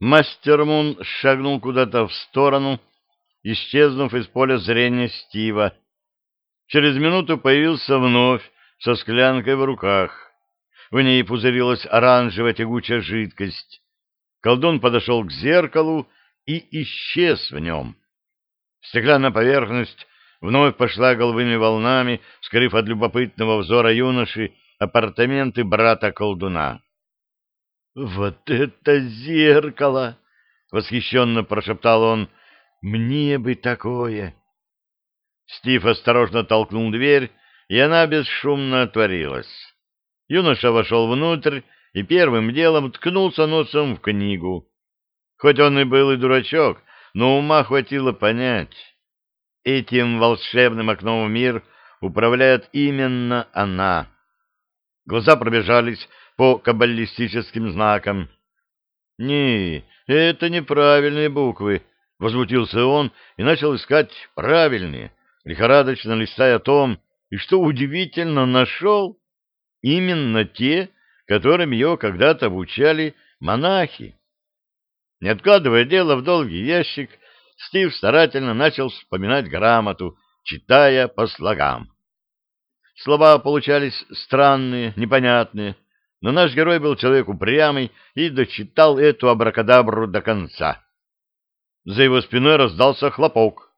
Мастер Мун шагнул куда-то в сторону, исчезнув из поля зрения Стива. Через минуту появился вновь со склянкой в руках. В ней пузырилась оранжевая тягучая жидкость. Колдун подошел к зеркалу и исчез в нем. Стеклянная поверхность вновь пошла голубыми волнами, скрыв от любопытного взора юноши апартаменты брата-колдуна. — Вот это зеркало! — восхищенно прошептал он. — Мне бы такое! Стив осторожно толкнул дверь, и она бесшумно отворилась. Юноша вошел внутрь и первым делом ткнулся носом в книгу. Хоть он и был и дурачок, но ума хватило понять. Этим волшебным окном в мир управляет именно она. Глаза пробежались по каббалистическим знакам. «Не, это неправильные буквы», — возмутился он и начал искать правильные, лихорадочно листая том, и, что удивительно, нашел именно те, которым ее когда-то обучали монахи. Не откладывая дело в долгий ящик, Стив старательно начал вспоминать грамоту, читая по слогам. Слова получались странные, непонятные, но наш герой был человек упрямый и дочитал эту абракадабру до конца. За его спиной раздался хлопок.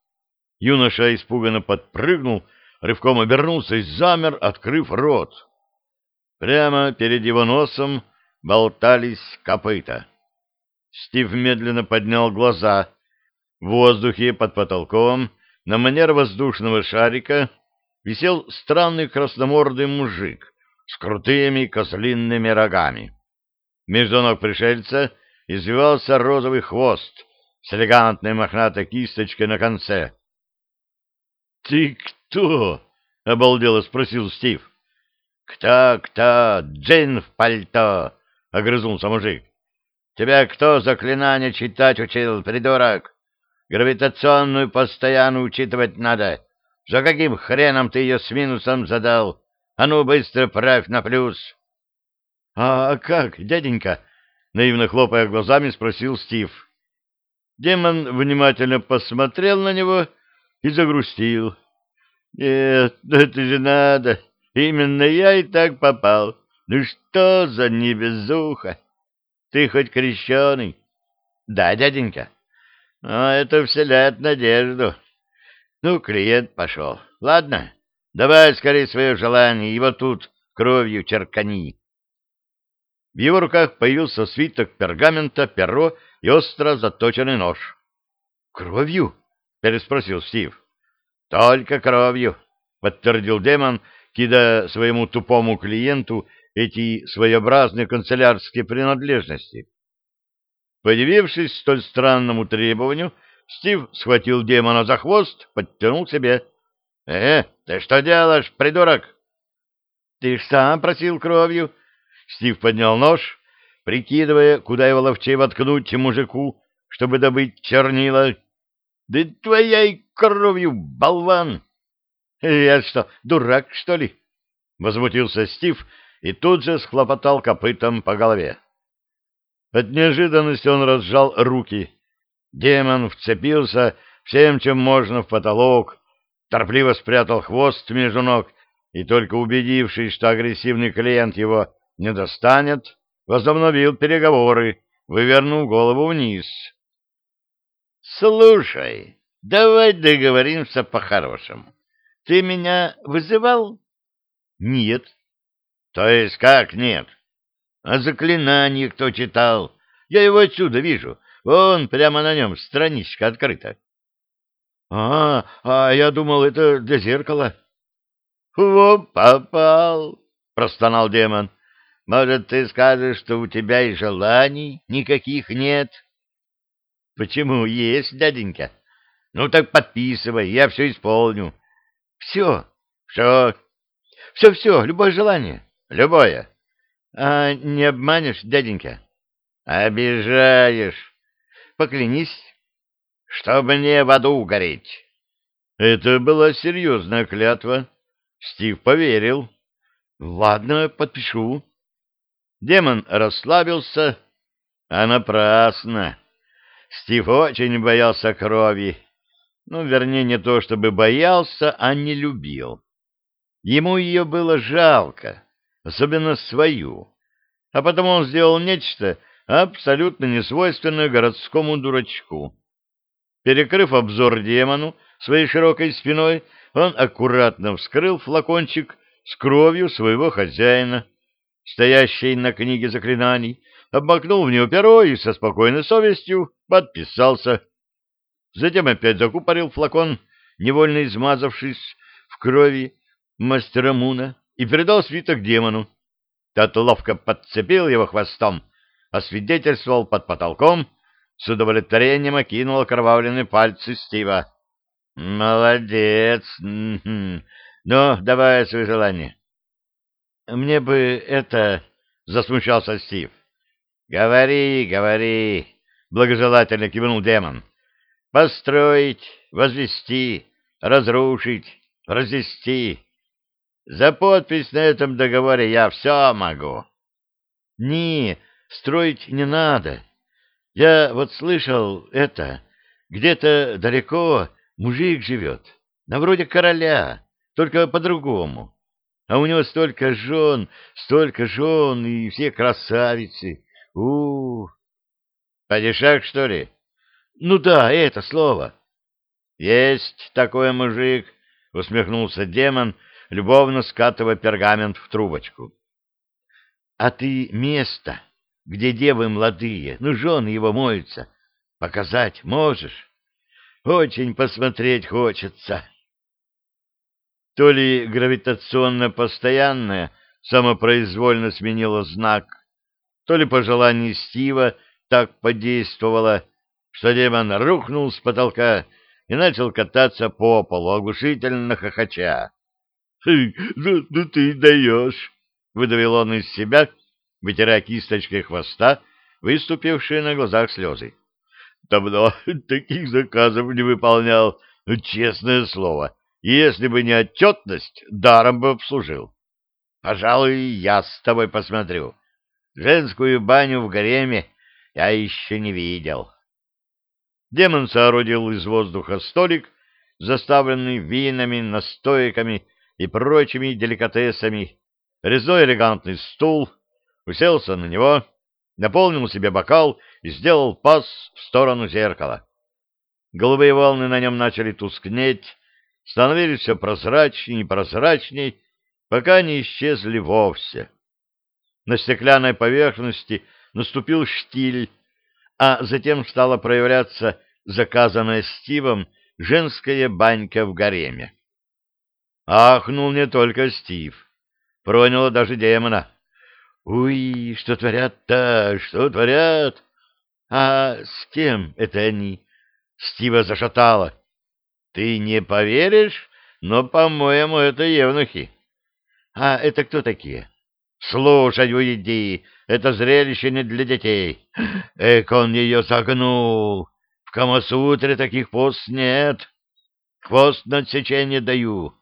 Юноша испуганно подпрыгнул, рывком обернулся и замер, открыв рот. Прямо перед его носом болтались копыта. Стив медленно поднял глаза. В воздухе под потолком, на манер воздушного шарика, висел странный красномордый мужик с крутыми козлиными рогами. Между ног пришельца извивался розовый хвост с элегантной мохнатой кисточкой на конце. — Ты кто? — обалдело спросил Стив. — Кто, кто? Джин в пальто! — огрызнулся мужик. — Тебя кто заклинание читать учил, придурок? Гравитационную постоянно учитывать надо. За каким хреном ты ее с минусом задал? А ну, быстро правь на плюс. — А как, дяденька? — наивно хлопая глазами, спросил Стив. Демон внимательно посмотрел на него и загрустил. — Нет, это же надо. Именно я и так попал. Ну что за небезуха? Ты хоть крещеный? — Да, дяденька. — А это вселяет надежду. Ну, клиент пошел. Ладно, Давай скорее свое желание, его тут кровью черкани. В его руках появился свиток пергамента, перо и остро заточенный нож. «Кровью?» — переспросил Стив. «Только кровью», — подтвердил демон, кидая своему тупому клиенту эти своеобразные канцелярские принадлежности. Подивившись столь странному требованию, Стив схватил демона за хвост, подтянул себе. — Э, ты что делаешь, придурок? — Ты ж сам просил кровью. Стив поднял нож, прикидывая, куда его ловчей воткнуть мужику, чтобы добыть чернила. — Да твоей кровью, болван! — Я что, дурак, что ли? — возмутился Стив и тут же схлопотал копытом по голове. От неожиданности он разжал руки. Демон вцепился всем, чем можно, в потолок, торопливо спрятал хвост между ног и, только убедившись, что агрессивный клиент его не достанет, возобновил переговоры, вывернув голову вниз. — Слушай, давай договоримся по-хорошему. Ты меня вызывал? — Нет. — То есть как нет? — А заклинание кто читал? Я его отсюда вижу. Вон, прямо на нем страничка открыта. А, а я думал, это для зеркала. — Во, попал! — простонал демон. — Может, ты скажешь, что у тебя и желаний никаких нет? — Почему есть, дяденька? — Ну так подписывай, я все исполню. — Все. — Все. — Все-все, любое желание. — Любое. — А не обманешь, дяденька? — Обижаешь. — Поклянись чтобы не в аду гореть. Это была серьезная клятва. Стив поверил. Ладно, подпишу. Демон расслабился, А напрасно. Стив очень боялся крови. Ну, вернее, не то чтобы боялся, а не любил. Ему ее было жалко, особенно свою. А потому он сделал нечто абсолютно несвойственное городскому дурачку. Перекрыв обзор демону своей широкой спиной, он аккуратно вскрыл флакончик с кровью своего хозяина, стоящей на книге заклинаний, обмакнул в него перо и со спокойной совестью подписался. Затем опять закупорил флакон, невольно измазавшись в крови мастера Муна, и передал свиток демону. Тот ловко подцепил его хвостом, освидетельствовал под потолком, с удовлетворением окинул окровавленные пальцы Стива. — Молодец! Ну, давай свои желания. — Мне бы это... — засмущался Стив. — Говори, говори! — благожелательно кивнул демон. — Построить, возвести, разрушить, разнести. За подпись на этом договоре я все могу. — Не, строить не надо. Я вот слышал это, где-то далеко мужик живет, на вроде короля, только по-другому. А у него столько жен, столько жен, и все красавицы. у, -у, -у. Падишах, что ли? Ну да, это слово. Есть такой мужик, усмехнулся демон, любовно скатывая пергамент в трубочку. А ты место, где девы молодые, ну, жены его моются, показать можешь? Очень посмотреть хочется. То ли гравитационно-постоянное самопроизвольно сменило знак, то ли пожелание Стива так подействовало, что демон рухнул с потолка и начал кататься по полу, оглушительно хохоча. — Да, да ты даешь! — выдавил он из себя, вытирая кисточкой хвоста, выступившие на глазах слезы. Давно таких заказов не выполнял, ну, честное слово. Если бы не отчетность, даром бы обслужил. Пожалуй, я с тобой посмотрю. Женскую баню в гареме я еще не видел. Демон соорудил из воздуха столик, заставленный винами, настойками и прочими деликатесами, резной элегантный стул, уселся на него, наполнил себе бокал и сделал пас в сторону зеркала. Голубые волны на нем начали тускнеть, становились все прозрачнее и прозрачнее, пока не исчезли вовсе. На стеклянной поверхности наступил штиль, а затем стала проявляться заказанная Стивом женская банька в гареме. Ахнул не только Стив, проняло даже демона. «Уй, что творят-то, что творят?» «А с кем это они?» Стива зашатала. «Ты не поверишь, но, по-моему, это евнухи». «А это кто такие?» «Слушай, уйди, это зрелище не для детей. Эк, он ее загнул. В Камасутре таких пост нет. Хвост на отсечение даю».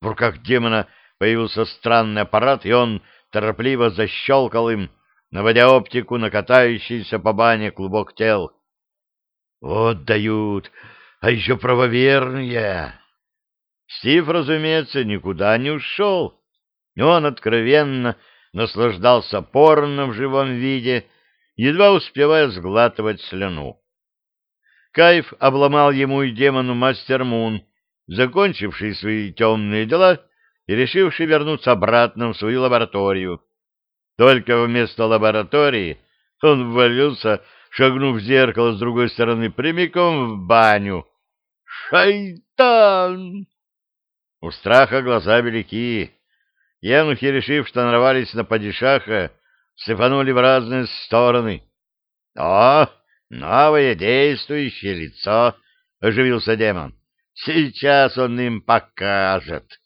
В руках демона появился странный аппарат, и он торопливо защелкал им, наводя оптику на катающийся по бане клубок тел. «Вот дают, а еще правоверные!» Стив, разумеется, никуда не ушел. Он откровенно наслаждался порно в живом виде, едва успевая сглатывать слюну. Кайф обломал ему и демону Мастер Мун, закончивший свои темные дела и решивший вернуться обратно в свою лабораторию. Только вместо лаборатории он ввалился, шагнув в зеркало с другой стороны, прямиком в баню. «Шайтан!» У страха глаза велики. Евнухи, решив, что нарвались на падишаха, сыпанули в разные стороны. «О, новое действующее лицо!» — оживился демон. «Сейчас он им покажет!»